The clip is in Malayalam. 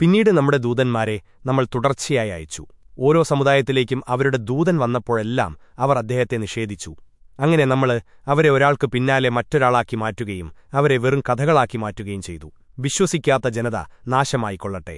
പിന്നീട് നമ്മുടെ ദൂതന്മാരെ നമ്മൾ തുടർച്ചയായി അയച്ചു. ഓരോ സമുദായത്തിലേക്കും അവരുടെ ദൂതൻ വന്നപ്പോഴെല്ലാം അവർ അദ്ദേഹത്തെ നിഷേധിച്ചു. അങ്ങനെ നമ്മൾ അവരെ ഒരാൾക്ക് പിന്നാലെ മറ്റൊരാളാക്കി മാറ്റുകയും അവരെ വെറും കഥകളാക്കി മാറ്റുകയും ചെയ്തു. വിശ്വസിക്കാത്ത ജനത നാശമായിക്കൊള്ളട്ടെ.